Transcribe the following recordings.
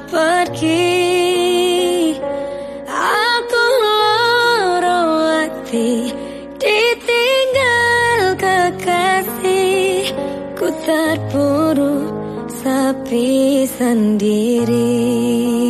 pergi. Aku lorong hati Ditinggal kekasih. Ku terpuruk sepi sendiri.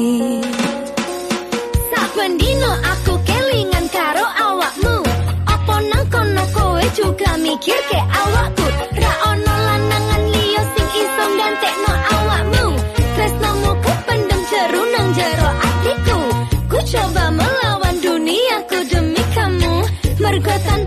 puerco tan